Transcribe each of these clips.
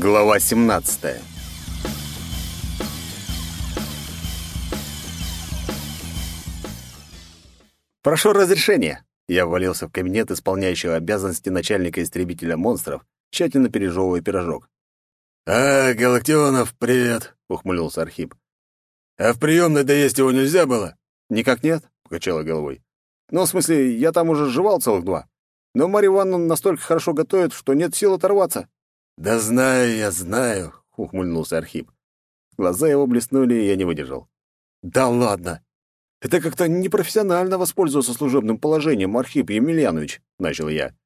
Глава 17. Прошу разрешения. Я ввалился в кабинет исполняющего обязанности начальника истребителя монстров, тщательно пережевывая пирожок. «А, Галактионов, привет!» — ухмыльнулся Архип. «А в приемной доесть его нельзя было?» «Никак нет», — покачала головой. «Ну, в смысле, я там уже жевал целых два. Но Марья Ивановна настолько хорошо готовит, что нет сил оторваться». «Да знаю я, знаю», — ухмыльнулся Архип. Глаза его блеснули, и я не выдержал. «Да ладно! Это как-то непрофессионально воспользоваться служебным положением, Архип Емельянович», — начал я.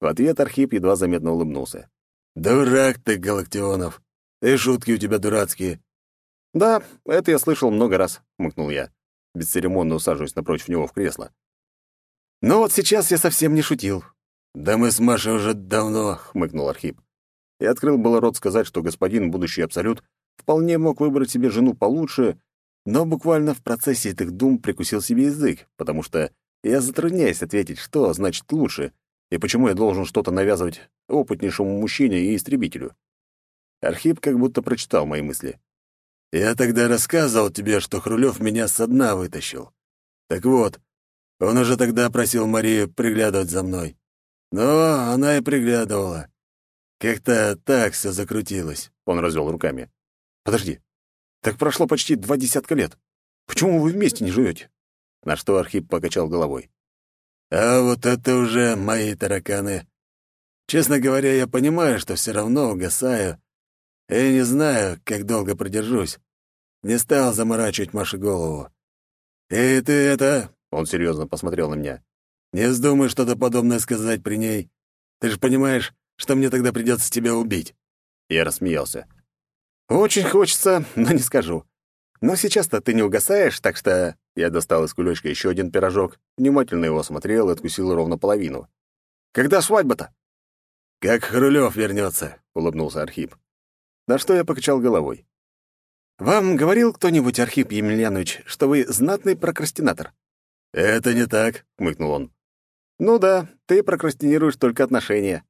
В ответ Архип едва заметно улыбнулся. «Дурак ты, Галактионов! И шутки у тебя дурацкие!» «Да, это я слышал много раз», — мыкнул я, бесцеремонно усаживаясь напротив него в кресло. «Но вот сейчас я совсем не шутил». «Да мы с Машей уже давно», — хмыкнул Архип. И открыл было рот сказать, что господин будущий Абсолют вполне мог выбрать себе жену получше, но буквально в процессе этих дум прикусил себе язык, потому что я затрудняюсь ответить, что значит лучше, и почему я должен что-то навязывать опытнейшему мужчине и истребителю. Архип как будто прочитал мои мысли. «Я тогда рассказывал тебе, что Хрулев меня со дна вытащил. Так вот, он уже тогда просил Марию приглядывать за мной. Но она и приглядывала. Как-то так все закрутилось», — он развел руками. «Подожди, так прошло почти два десятка лет. Почему вы вместе не живете?» На что Архип покачал головой. «А вот это уже мои тараканы. Честно говоря, я понимаю, что все равно угасаю, и не знаю, как долго продержусь. Не стал заморачивать Маше голову. И ты это...» — он серьезно посмотрел на меня. «Не вздумай что-то подобное сказать при ней. Ты же понимаешь, что мне тогда придется тебя убить». Я рассмеялся. «Очень хочется, но не скажу. Но сейчас-то ты не угасаешь, так что...» Я достал из кулечка еще один пирожок, внимательно его осмотрел и откусил ровно половину. «Когда свадьба-то?» «Как Хрулев вернется», — улыбнулся Архип. На что я покачал головой. «Вам говорил кто-нибудь, Архип Емельянович, что вы знатный прокрастинатор?» «Это не так», — хмыкнул он. «Ну да, ты прокрастинируешь только отношения».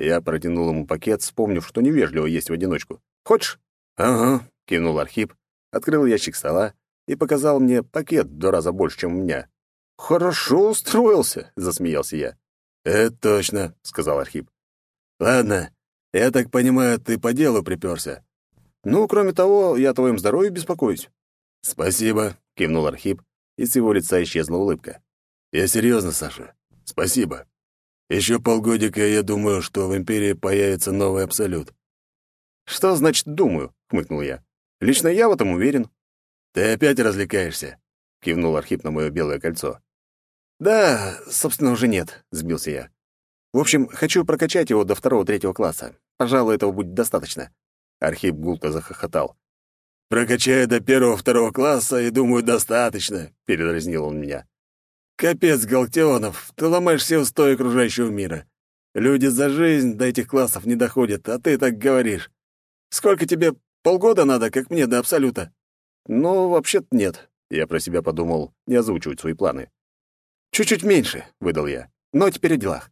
Я протянул ему пакет, вспомнив, что невежливо есть в одиночку. «Хочешь?» «Ага», — кивнул Архип, открыл ящик стола и показал мне пакет в два раза больше, чем у меня. «Хорошо устроился», — засмеялся я. «Это точно», — сказал Архип. «Ладно, я так понимаю, ты по делу приперся. Ну, кроме того, я о твоем беспокоюсь». «Спасибо», — кивнул Архип, и с его лица исчезла улыбка. «Я серьезно, Саша. Спасибо. Еще полгодика, я думаю, что в Империи появится новый Абсолют». «Что значит «думаю»?» — хмыкнул я. «Лично я в этом уверен». «Ты опять развлекаешься?» — кивнул Архип на мое белое кольцо. «Да, собственно, уже нет», — сбился я. «В общем, хочу прокачать его до второго-третьего класса. Пожалуй, этого будет достаточно». Архип гулко захохотал. «Прокачаю до первого-второго класса, и, думаю, достаточно», — передразнил он меня. «Капец, Галтионов, ты ломаешь все устои окружающего мира. Люди за жизнь до этих классов не доходят, а ты так говоришь. Сколько тебе, полгода надо, как мне, до Абсолюта?» «Ну, вообще-то нет», — я про себя подумал, не озвучивать свои планы. «Чуть-чуть меньше», — выдал я. «Но теперь о делах».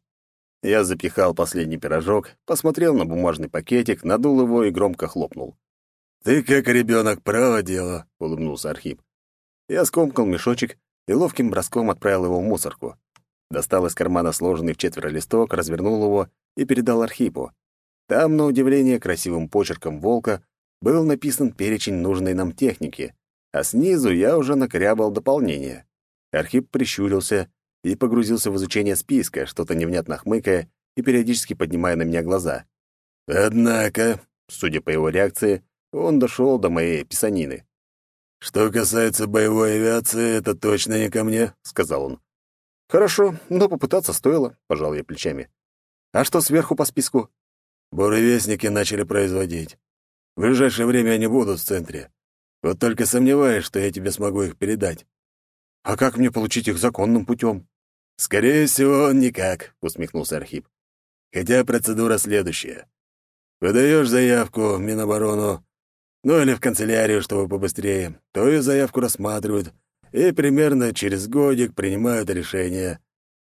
Я запихал последний пирожок, посмотрел на бумажный пакетик, надул его и громко хлопнул. «Ты как ребенок, право дело», — улыбнулся Архип. Я скомкал мешочек и ловким броском отправил его в мусорку. Достал из кармана сложенный в четверо листок, развернул его и передал Архипу. Там, на удивление, красивым почерком волка был написан перечень нужной нам техники, а снизу я уже накрябал дополнение. Архип прищурился и погрузился в изучение списка, что-то невнятно хмыкая и периодически поднимая на меня глаза. «Однако», судя по его реакции, он дошел до моей писанины. «Что касается боевой авиации, это точно не ко мне», — сказал он. «Хорошо, но попытаться стоило», — пожал я плечами. «А что сверху по списку?» «Буревестники начали производить. В ближайшее время они будут в центре. Вот только сомневаюсь, что я тебе смогу их передать». «А как мне получить их законным путем?» «Скорее всего, никак», — усмехнулся Архип. «Хотя процедура следующая. Выдаешь заявку в Миноборону, ну или в канцелярию, чтобы побыстрее, твою заявку рассматривают и примерно через годик принимают решение.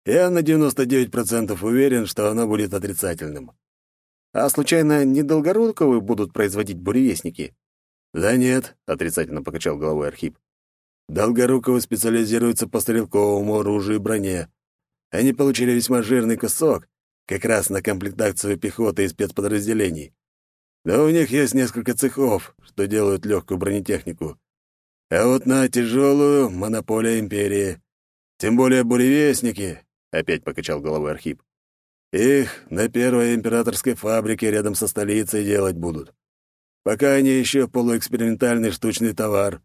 Я на 99% уверен, что оно будет отрицательным. А случайно не Долгоруковы будут производить буревестники?» «Да нет», — отрицательно покачал головой Архип. «Долгоруковы специализируются по стрелковому оружию и броне. Они получили весьма жирный кусок, как раз на комплектацию пехоты и спецподразделений. Да у них есть несколько цехов, что делают легкую бронетехнику. А вот на тяжелую монополия империи. Тем более буревестники, — опять покачал головой Архип. Их на первой императорской фабрике рядом со столицей делать будут. Пока они еще полуэкспериментальный штучный товар.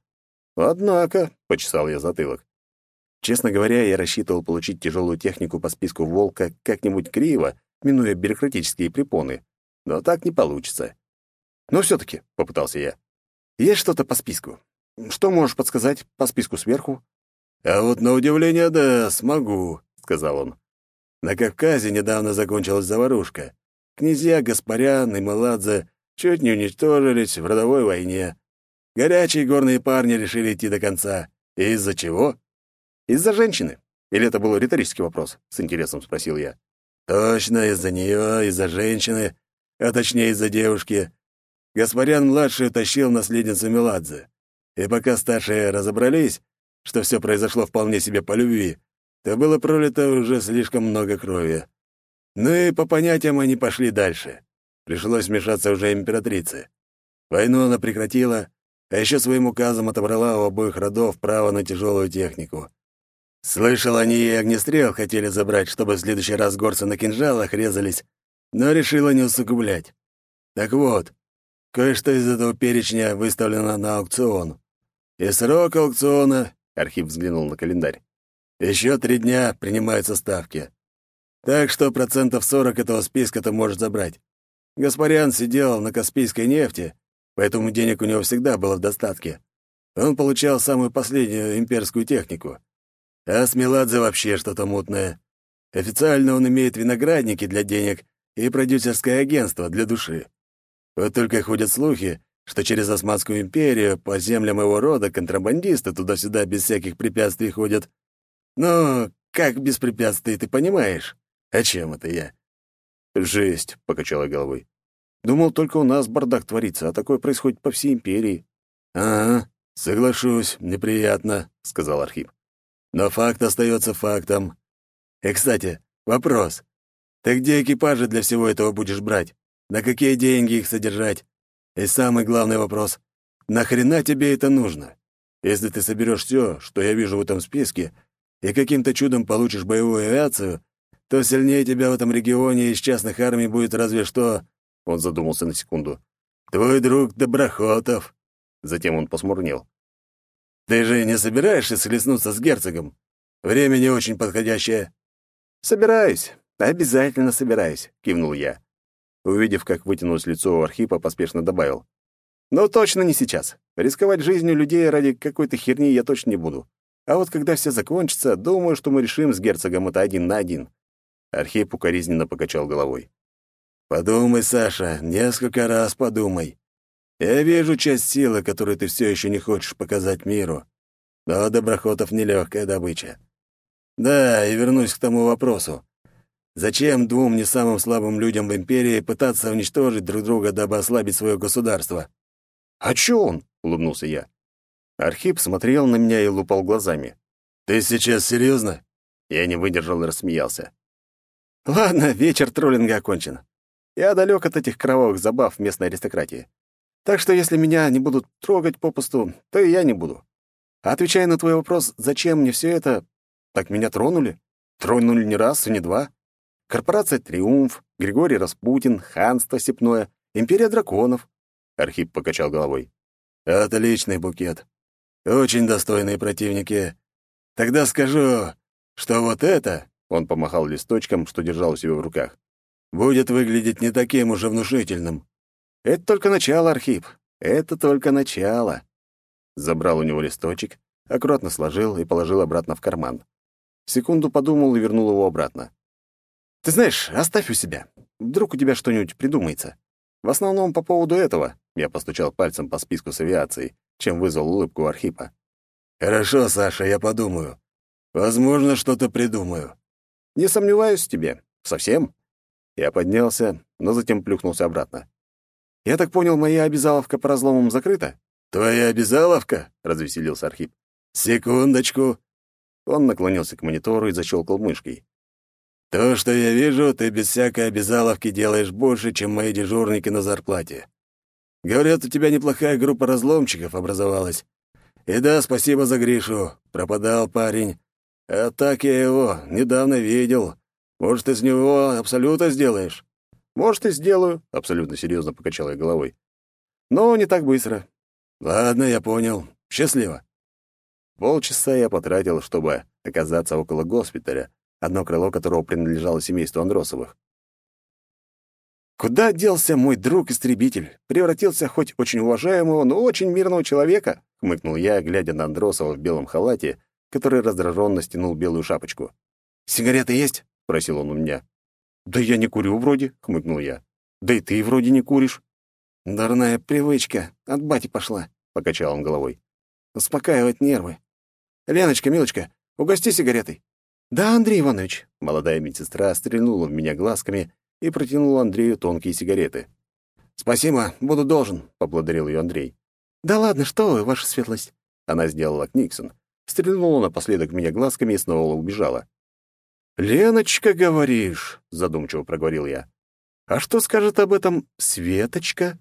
Однако, — почесал я затылок. Честно говоря, я рассчитывал получить тяжелую технику по списку «Волка» как-нибудь криво, минуя бюрократические препоны. Но так не получится. Но все таки попытался я. «Есть что-то по списку? Что можешь подсказать по списку сверху?» «А вот на удивление, да, смогу», — сказал он. На Кавказе недавно закончилась заварушка. Князья Гаспарян и Маладзе чуть не уничтожились в родовой войне. Горячие горные парни решили идти до конца. Из-за чего? Из-за женщины. Или это был риторический вопрос? С интересом спросил я. Точно, из-за нее, из-за женщины, а точнее из-за девушки. Гаспарян-младший тащил наследницу Меладзе. И пока старшие разобрались, что все произошло вполне себе по любви, то было пролито уже слишком много крови. Ну и по понятиям они пошли дальше. Пришлось вмешаться уже императрице. Войну она прекратила, а еще своим указом отобрала у обоих родов право на тяжелую технику. Слышал, они и огнестрел хотели забрать, чтобы в следующий раз горцы на кинжалах резались, но решила не усугублять. Так вот, кое-что из этого перечня выставлено на аукцион. И срок аукциона, — Архив взглянул на календарь, еще три дня принимаются ставки. Так что процентов сорок этого списка ты можешь забрать. Гаспарян сидел на Каспийской нефти, поэтому денег у него всегда было в достатке. Он получал самую последнюю имперскую технику. А Смеладзе вообще что-то мутное. Официально он имеет виноградники для денег и продюсерское агентство для души. Вот только ходят слухи, что через Османскую империю по землям его рода контрабандисты туда-сюда без всяких препятствий ходят. «Ну, как без препятствий, ты понимаешь? О чем это я?» «Жесть», — покачал я головой. «Думал, только у нас бардак творится, а такое происходит по всей империи». «Ага, соглашусь, неприятно», — сказал Архип. «Но факт остается фактом. И, кстати, вопрос. Ты где экипажи для всего этого будешь брать? На какие деньги их содержать? И самый главный вопрос. Нахрена тебе это нужно? Если ты соберешь все, что я вижу в этом списке, и каким-то чудом получишь боевую авиацию, то сильнее тебя в этом регионе из частных армий будет разве что...» Он задумался на секунду. «Твой друг Доброхотов». Затем он посмурнел. «Ты же не собираешься схлестнуться с герцогом? Время не очень подходящее». «Собираюсь. Обязательно собираюсь», — кивнул я. Увидев, как вытянулось лицо у Архипа, поспешно добавил. «Но точно не сейчас. Рисковать жизнью людей ради какой-то херни я точно не буду. А вот когда все закончится, думаю, что мы решим с герцогом это один на один». Архип укоризненно покачал головой. «Подумай, Саша, несколько раз подумай. Я вижу часть силы, которую ты все еще не хочешь показать миру. Но Доброхотов — нелегкая добыча. Да, и вернусь к тому вопросу. Зачем двум не самым слабым людям в империи пытаться уничтожить друг друга, дабы ослабить свое государство? «А чё он?» — улыбнулся я. Архип смотрел на меня и лупал глазами. «Ты сейчас серьезно? Я не выдержал и рассмеялся. «Ладно, вечер троллинга окончен. Я далек от этих кровавых забав местной аристократии. Так что если меня не будут трогать попусту, то и я не буду. А отвечая на твой вопрос, зачем мне все это, так меня тронули. Тронули не раз и не два. Корпорация «Триумф», Григорий Распутин, ханство Степное, Империя драконов. Архип покачал головой. «Отличный букет. Очень достойные противники. Тогда скажу, что вот это, он помахал листочком, что держал у себя в руках, будет выглядеть не таким уже внушительным. Это только начало, Архип. Это только начало. Забрал у него листочек, аккуратно сложил и положил обратно в карман. Секунду подумал и вернул его обратно. Ты знаешь, оставь у себя. Вдруг у тебя что-нибудь придумается. В основном по поводу этого, я постучал пальцем по списку с авиацией, чем вызвал улыбку Архипа. «Хорошо, Саша, я подумаю. Возможно, что-то придумаю». «Не сомневаюсь в тебе. Совсем?» Я поднялся, но затем плюхнулся обратно. «Я так понял, моя обязаловка по разломам закрыта?» «Твоя обязаловка?» — развеселился Архип. «Секундочку». Он наклонился к монитору и защелкал мышкой. «То, что я вижу, ты без всякой обязаловки делаешь больше, чем мои дежурники на зарплате. Говорят, у тебя неплохая группа разломчиков образовалась. И да, спасибо за Гришу. Пропадал парень. А так я его недавно видел. Может, из него абсолютно сделаешь?» «Может, и сделаю», — абсолютно серьезно покачал я головой. «Но не так быстро». «Ладно, я понял. Счастливо». Полчаса я потратил, чтобы оказаться около госпиталя, одно крыло которого принадлежало семейству Андросовых. «Куда делся мой друг-истребитель? Превратился хоть очень уважаемого, но очень мирного человека?» — хмыкнул я, глядя на Андросова в белом халате, который раздраженно стянул белую шапочку. «Сигареты есть?» — просил он у меня. «Да я не курю вроде», — хмыкнул я. «Да и ты вроде не куришь». «Дурная привычка. От бати пошла», — покачал он головой. «Успокаивать нервы. Леночка, милочка, угости сигаретой». «Да, Андрей Иванович». Молодая медсестра стрельнула в меня глазками и протянула Андрею тонкие сигареты. «Спасибо, буду должен», — поблагодарил ее Андрей. «Да ладно, что вы, ваша светлость». Она сделала Книксон, стрельнула напоследок меня глазками и снова убежала. «Леночка, говоришь?» — задумчиво проговорил я. «А что скажет об этом Светочка?»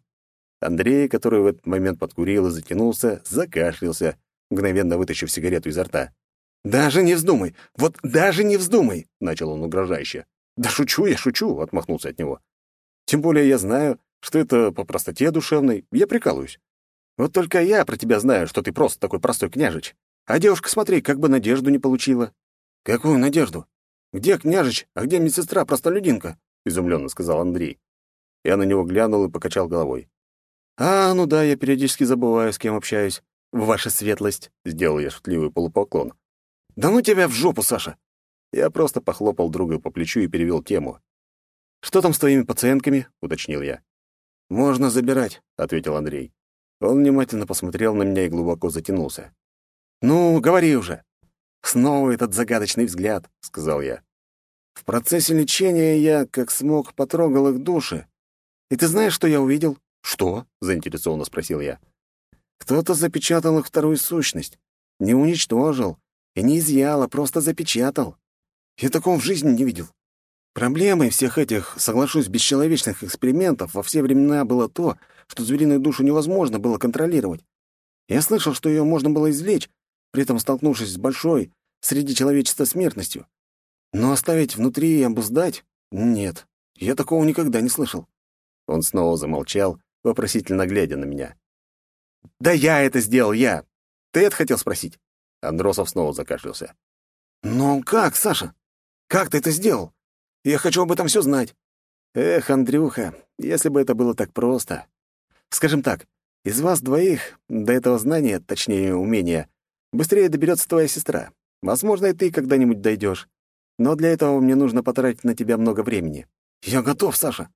Андрей, который в этот момент подкурил и затянулся, закашлялся, мгновенно вытащив сигарету изо рта. «Даже не вздумай! Вот даже не вздумай!» — начал он угрожающе. «Да шучу я, шучу!» — отмахнулся от него. «Тем более я знаю, что это по простоте душевной. Я прикалываюсь. Вот только я про тебя знаю, что ты просто такой простой княжич. А девушка, смотри, как бы надежду не получила». «Какую надежду? Где княжич, а где медсестра-простолюдинка?» — изумленно сказал Андрей. Я на него глянул и покачал головой. «А, ну да, я периодически забываю, с кем общаюсь. Ваша светлость», — сделал я шутливый полупоклон. «Да ну тебя в жопу, Саша!» Я просто похлопал друга по плечу и перевел тему. «Что там с твоими пациентками?» — уточнил я. «Можно забирать», — ответил Андрей. Он внимательно посмотрел на меня и глубоко затянулся. «Ну, говори уже!» «Снова этот загадочный взгляд», — сказал я. «В процессе лечения я, как смог, потрогал их души. И ты знаешь, что я увидел?» «Что?» — заинтересованно спросил я. «Кто-то запечатал их вторую сущность. Не уничтожил и не изъял, а просто запечатал. Я такого в жизни не видел. Проблемой всех этих, соглашусь, бесчеловечных экспериментов во все времена было то, что звериную душу невозможно было контролировать. Я слышал, что ее можно было извлечь, при этом столкнувшись с большой среди человечества смертностью. Но оставить внутри и обуздать — нет, я такого никогда не слышал. Он снова замолчал, вопросительно глядя на меня. «Да я это сделал, я! Ты это хотел спросить?» Андросов снова закашлялся. «Ну как, Саша? Как ты это сделал? Я хочу об этом все знать». «Эх, Андрюха, если бы это было так просто. Скажем так, из вас двоих до этого знания, точнее, умения, быстрее доберется твоя сестра. Возможно, и ты когда-нибудь дойдешь. Но для этого мне нужно потратить на тебя много времени». «Я готов, Саша.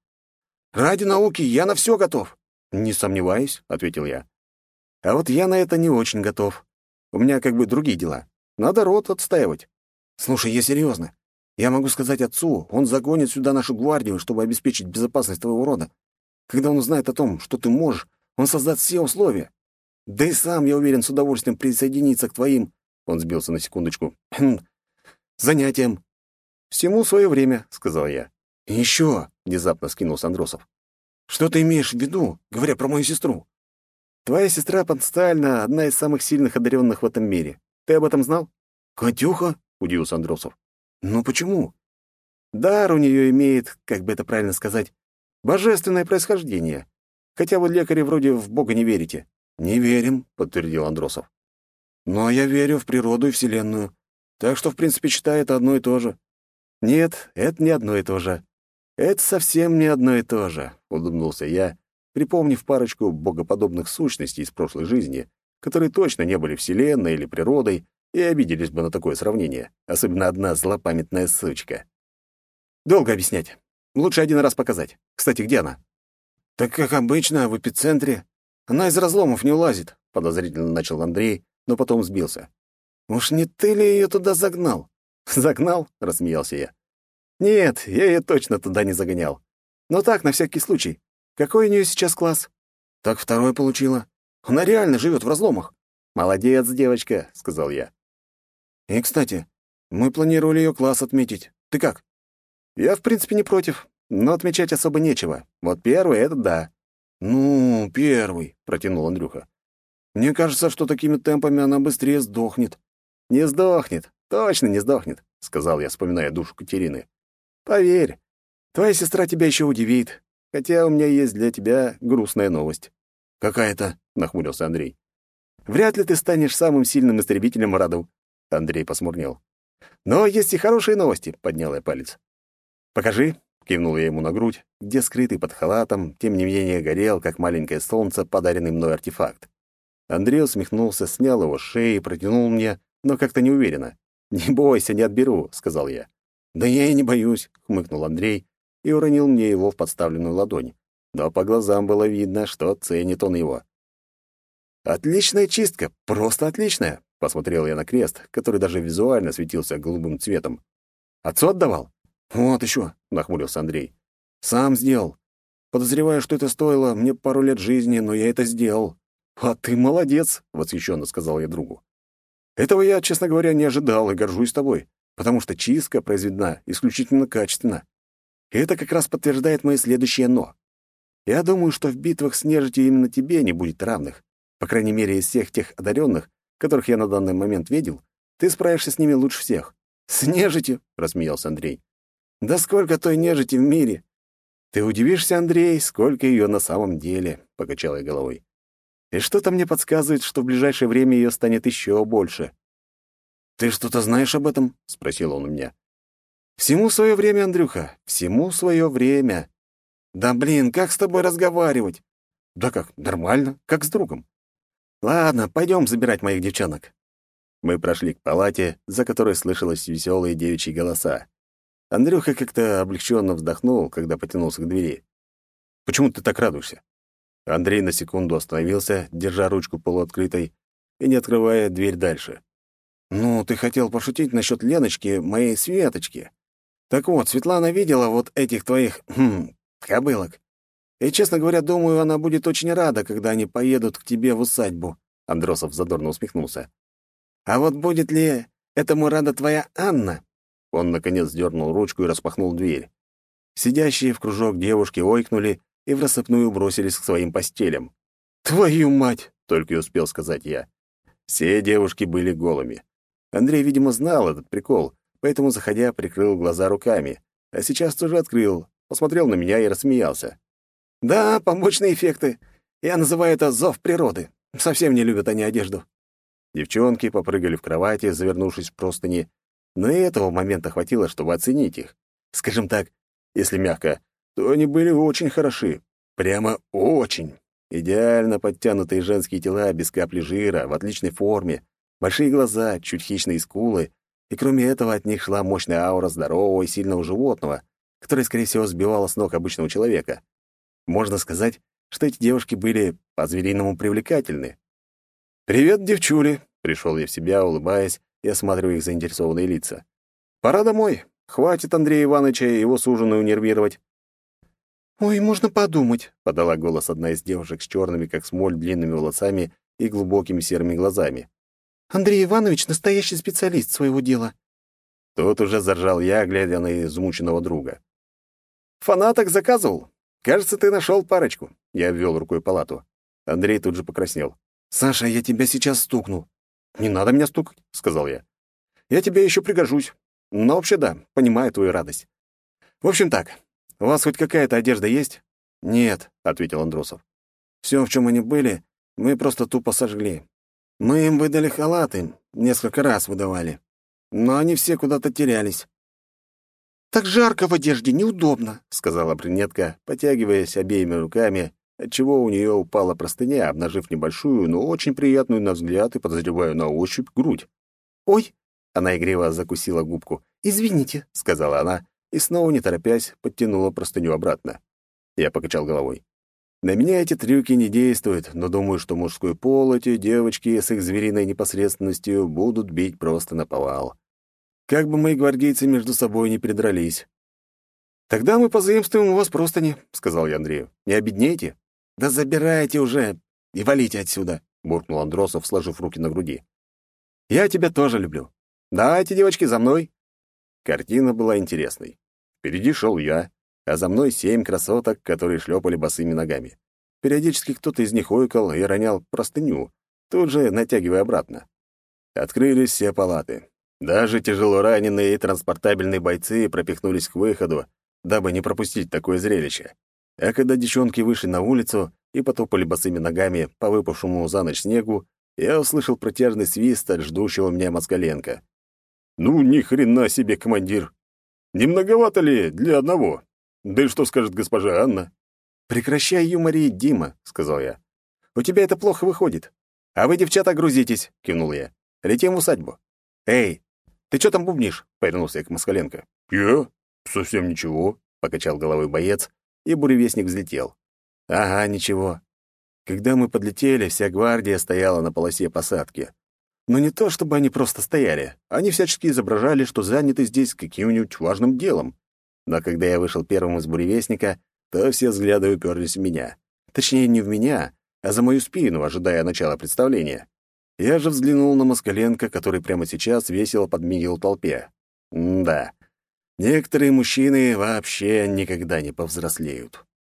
Ради науки я на все готов». «Не сомневаюсь», — ответил я. «А вот я на это не очень готов. У меня как бы другие дела. Надо рот отстаивать. Слушай, я серьезно. Я могу сказать отцу, он загонит сюда нашу гвардию, чтобы обеспечить безопасность твоего рода. Когда он узнает о том, что ты можешь, он создаст все условия. Да и сам, я уверен, с удовольствием присоединится к твоим...» Он сбился на секундочку. «Занятиям». «Всему свое время», — сказал я. еще», — внезапно скинулся Андросов. «Что ты имеешь в виду, говоря про мою сестру?» Твоя сестра потенциально одна из самых сильных одаренных в этом мире. Ты об этом знал? Катюха? удивился Андросов. Ну почему? Дар у нее имеет, как бы это правильно сказать, божественное происхождение. Хотя вы, лекари, вроде в Бога не верите. Не верим, подтвердил Андросов. Но я верю в природу и Вселенную. Так что, в принципе, считаю это одно и то же. Нет, это не одно и то же. Это совсем не одно и то же, улыбнулся я припомнив парочку богоподобных сущностей из прошлой жизни, которые точно не были вселенной или природой и обиделись бы на такое сравнение, особенно одна злопамятная сучка. Долго объяснять. Лучше один раз показать. Кстати, где она? Так как обычно, в эпицентре. Она из разломов не улазит, подозрительно начал Андрей, но потом сбился. Уж не ты ли ее туда загнал? Загнал? рассмеялся я. Нет, я ее точно туда не загонял. Но так, на всякий случай. Какой у нее сейчас класс? Так второй получила. Она реально живет в разломах. Молодец, девочка, сказал я. И, кстати, мы планировали ее класс отметить. Ты как? Я, в принципе, не против, но отмечать особо нечего. Вот первый — это да. Ну, первый, протянул Андрюха. Мне кажется, что такими темпами она быстрее сдохнет. Не сдохнет, точно не сдохнет, сказал я, вспоминая душу Катерины. Поверь, твоя сестра тебя еще удивит, хотя у меня есть для тебя грустная новость. Какая-то, нахмурился Андрей. Вряд ли ты станешь самым сильным истребителем в роду. Андрей посмурнел. Но есть и хорошие новости, поднял я палец. Покажи, кивнул я ему на грудь, где скрытый под халатом, тем не менее горел, как маленькое солнце, подаренный мной артефакт. Андрей усмехнулся, снял его с шеи и протянул мне, но как-то неуверенно. «Не бойся, не отберу», — сказал я. «Да я и не боюсь», — хмыкнул Андрей и уронил мне его в подставленную ладонь. Но по глазам было видно, что ценит он его. «Отличная чистка, просто отличная», — посмотрел я на крест, который даже визуально светился голубым цветом. «Отцу отдавал?» «Вот еще», — нахмурился Андрей. «Сам сделал. Подозреваю, что это стоило мне пару лет жизни, но я это сделал». «А ты молодец», — восхищенно сказал я другу. «Этого я, честно говоря, не ожидал и горжусь тобой потому что чистка произведена исключительно качественно. И это как раз подтверждает мое следующее «но». Я думаю, что в битвах с нежитью именно тебе не будет равных. По крайней мере, из всех тех одаренных, которых я на данный момент видел, ты справишься с ними лучше всех. «С нежитью?» — рассмеялся Андрей. «Да сколько той нежити в мире!» «Ты удивишься, Андрей, сколько ее на самом деле», — покачал я головой. «И что-то мне подсказывает, что в ближайшее время ее станет еще больше. «Ты что-то знаешь об этом?» — спросил он у меня. «Всему свое время, Андрюха, всему свое время. Да блин, как с тобой разговаривать?» «Да как, нормально, как с другом». «Ладно, пойдем забирать моих девчонок». Мы прошли к палате, за которой слышалось веселые девичьи голоса. Андрюха как-то облегченно вздохнул, когда потянулся к двери. «Почему ты так радуешься?» Андрей на секунду остановился, держа ручку полуоткрытой и не открывая дверь дальше. «Ну, ты хотел пошутить насчет Леночки, моей Светочки. Так вот, Светлана видела вот этих твоих, хм, кобылок. И, честно говоря, думаю, она будет очень рада, когда они поедут к тебе в усадьбу». Андросов задорно усмехнулся. «А вот будет ли этому рада твоя Анна?» Он, наконец, дернул ручку и распахнул дверь. Сидящие в кружок девушки ойкнули и в рассыпную бросились к своим постелям. «Твою мать!» — только и успел сказать я. Все девушки были голыми. Андрей, видимо, знал этот прикол, поэтому, заходя, прикрыл глаза руками, а сейчас тоже открыл, посмотрел на меня и рассмеялся. «Да, побочные эффекты. Я называю это зов природы. Совсем не любят они одежду». Девчонки попрыгали в кровати, завернувшись в простыни, но и этого момента хватило, чтобы оценить их. Скажем так, если мягко, то они были очень хороши. Прямо очень. Идеально подтянутые женские тела без капли жира, в отличной форме, Большие глаза, чуть хищные скулы, и кроме этого от них шла мощная аура здорового и сильного животного, которое, скорее всего, сбивало с ног обычного человека. Можно сказать, что эти девушки были по-звериному привлекательны. «Привет, девчули!» — пришел я в себя, улыбаясь и осматривая их заинтересованные лица. «Пора домой. Хватит Андрея Ивановича и его суженую нервировать». «Ой, можно подумать», — подала голос одна из девушек с черными, как смоль, длинными волосами и глубокими серыми глазами. Андрей Иванович — настоящий специалист своего дела». Тут уже заржал я, глядя на измученного друга. «Фанаток заказывал? Кажется, ты нашел парочку». Я ввел рукой палату. Андрей тут же покраснел. «Саша, я тебя сейчас стукну». «Не надо меня стукать», — сказал я. «Я тебе еще пригожусь. Но вообще да, понимаю твою радость. В общем так, у вас хоть какая-то одежда есть?» «Нет», — ответил Андросов. «Все, в чем они были, мы просто тупо сожгли. Мы им выдали халаты, несколько раз выдавали. Но они все куда-то терялись. «Так жарко в одежде, неудобно», — сказала брюнетка, потягиваясь обеими руками, отчего у нее упала простыня, обнажив небольшую, но очень приятную на взгляд и, подозреваю, на ощупь грудь. «Ой!» — она игриво закусила губку. «Извините», — сказала она, и снова, не торопясь, подтянула простыню обратно. Я покачал головой. На меня эти трюки не действуют, но думаю, что мужской пол эти девочки с их звериной непосредственностью будут бить просто на повал. Как бы мои гвардейцы между собой не придрались. «Тогда мы позаимствуем у вас простыни», — сказал я Андрею. «Не обеднейте». «Да забирайте уже и валите отсюда», — буркнул Андросов, сложив руки на груди. «Я тебя тоже люблю. Давайте, девочки, за мной». Картина была интересной. Впереди шел я, а за мной семь красоток, которые шлепали босыми ногами. Периодически кто-то из них ойкал и ронял простыню, тут же натягивая обратно. Открылись все палаты. Даже тяжело раненые и транспортабельные бойцы пропихнулись к выходу, дабы не пропустить такое зрелище. А когда девчонки вышли на улицу и потопали босыми ногами по выпавшему за ночь снегу, я услышал протяжный свист от ждущего меня Москаленко. «Ну, ни хрена себе, командир! Не многовато ли для одного? Да и что скажет госпожа Анна?» «Прекращай юморить, Дима», — сказал я. «У тебя это плохо выходит. А вы, девчата, грузитесь», — кивнул я. «Летим в усадьбу». «Эй, ты что там бубнишь?» — повернулся я к Москаленко. «Я? «Совсем ничего», — покачал головой боец, и буревестник взлетел. «Ага, ничего. Когда мы подлетели, вся гвардия стояла на полосе посадки. Но не то, чтобы они просто стояли. Они всячески изображали, что заняты здесь каким-нибудь важным делом. Но когда я вышел первым из буревестника, то все взгляды уперлись в меня. Точнее, не в меня, а за мою спину, ожидая начала представления. Я же взглянул на Москаленко, который прямо сейчас весело подмигивал толпе. М да, Некоторые мужчины вообще никогда не повзрослеют.